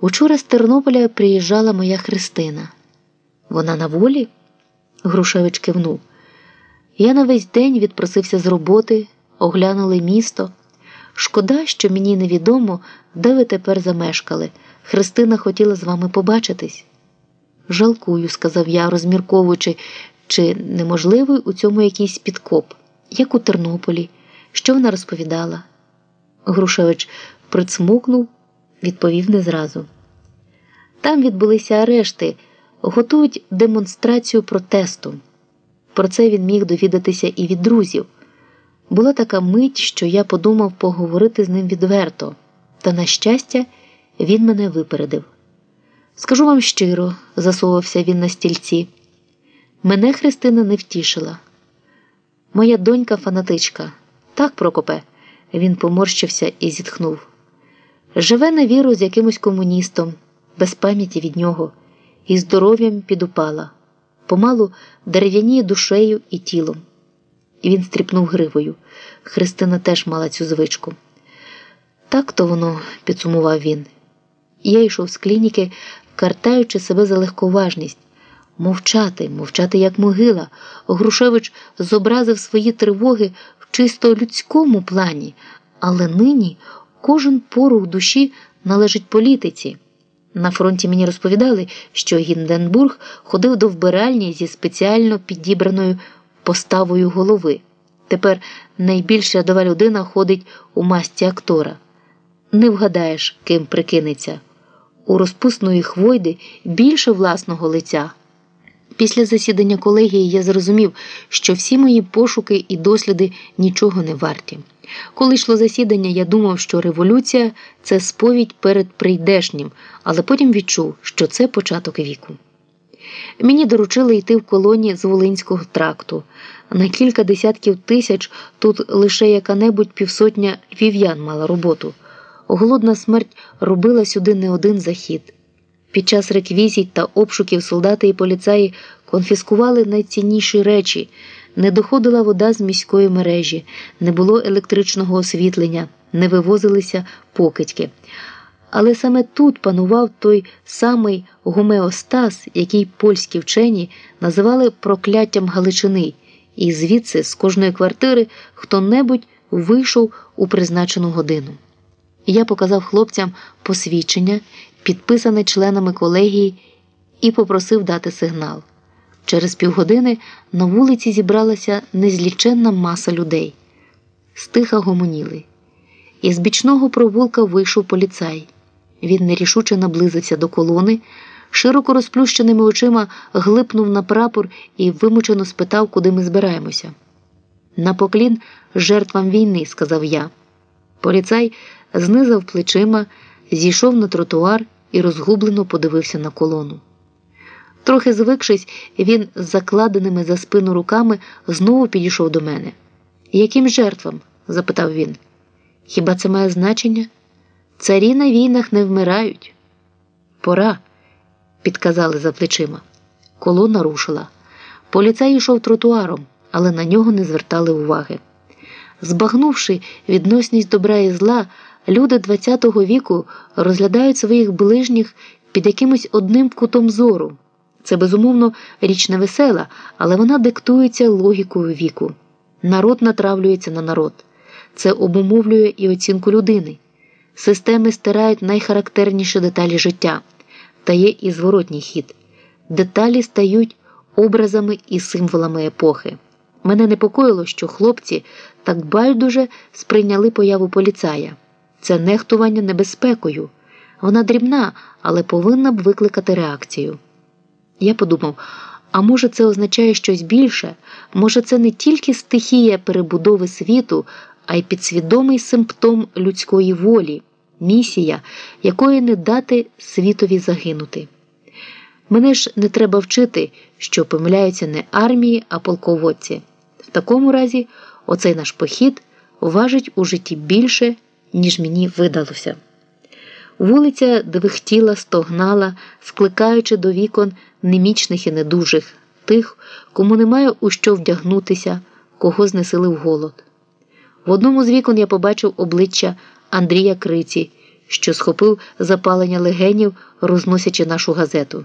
Учора з Тернополя приїжджала моя Христина. Вона на волі? Грушевич кивнув. Я на весь день відпросився з роботи, оглянули місто. Шкода, що мені невідомо, де ви тепер замешкали. Христина хотіла з вами побачитись. Жалкую, сказав я, розмірковуючи, чи неможливий у цьому якийсь підкоп, як у Тернополі. Що вона розповідала? Грушевич прицмокнув, відповів не зразу. Там відбулися арешти, готують демонстрацію протесту. Про це він міг довідатися і від друзів. Була така мить, що я подумав поговорити з ним відверто, та, на щастя, він мене випередив. Скажу вам щиро, засовався він на стільці. Мене Христина не втішила. Моя донька фанатичка. Так, Прокопе, він поморщився і зітхнув. Живе на віру з якимось комуністом, без пам'яті від нього, і здоров'ям підупала, помалу дерев'яніє душею і тілом. І він стріпнув гривою. Христина теж мала цю звичку. Так то воно, підсумував він. Я йшов з клініки, картаючи себе за легковажність. Мовчати, мовчати, як могила. Грушевич зобразив свої тривоги в чисто людському плані, але нині кожен порух душі належить політиці. На фронті мені розповідали, що Гінденбург ходив до вбиральні зі спеціально підібраною поставою голови. Тепер найбільш рядова людина ходить у масті актора. Не вгадаєш, ким прикинеться. У розпусної хвойди більше власного лиця. Після засідання колегії я зрозумів, що всі мої пошуки і досліди нічого не варті. Коли йшло засідання, я думав, що революція це сповідь перед прийдешнім, але потім відчув, що це початок віку. Мені доручили йти в колоні з Волинського тракту. На кілька десятків тисяч тут лише яка-небудь півсотня вів'ян мала роботу. Голодна смерть робила сюди не один захід. Під час реквізій та обшуків солдати і поліцаї конфіскували найцінніші речі, не доходила вода з міської мережі, не було електричного освітлення, не вивозилися покидьки. Але саме тут панував той самий гомеостаз, який польські вчені називали прокляттям Галичини, і звідси з кожної квартири хто небудь вийшов у призначену годину. Я показав хлопцям посвідчення, підписане членами колегії, і попросив дати сигнал. Через півгодини на вулиці зібралася незліченна маса людей. Стиха гомоніли. Із бічного провулка вийшов поліцай. Він нерішуче наблизився до колони, широко розплющеними очима глипнув на прапор і вимучено спитав, куди ми збираємося. На поклін жертвам війни, сказав я. Поліцай знизав плечима, зійшов на тротуар і розгублено подивився на колону. Трохи звикшись, він з закладеними за спину руками знову підійшов до мене. Яким жертвам? запитав він. Хіба це має значення? Царі на війнах не вмирають. Пора, підказали за плечима. Колона рушила. Поліцай йшов тротуаром, але на нього не звертали уваги. Збагнувши відносність добра і зла, люди ХХ віку розглядають своїх ближніх під якимось одним кутом зору. Це, безумовно, річ не весела, але вона диктується логікою віку. Народ натравлюється на народ. Це обумовлює і оцінку людини. Системи стирають найхарактерніші деталі життя, та є і зворотній хід. Деталі стають образами і символами епохи. Мене непокоїло, що хлопці так байдуже сприйняли появу поліцая. Це нехтування небезпекою. Вона дрібна, але повинна б викликати реакцію. Я подумав: а може, це означає щось більше? Може, це не тільки стихія перебудови світу, а й підсвідомий симптом людської волі, місія, якої не дати світові загинути. Мене ж не треба вчити, що помиляються не армії, а полководці. В такому разі, оцей наш похід важить у житті більше, ніж мені видалося. Вулиця двихтіла, стогнала, скликаючи до вікон немічних і недужих, тих, кому немає у що вдягнутися, кого знесилив голод. В одному з вікон я побачив обличчя Андрія Криці, що схопив запалення легенів, розносячи нашу газету.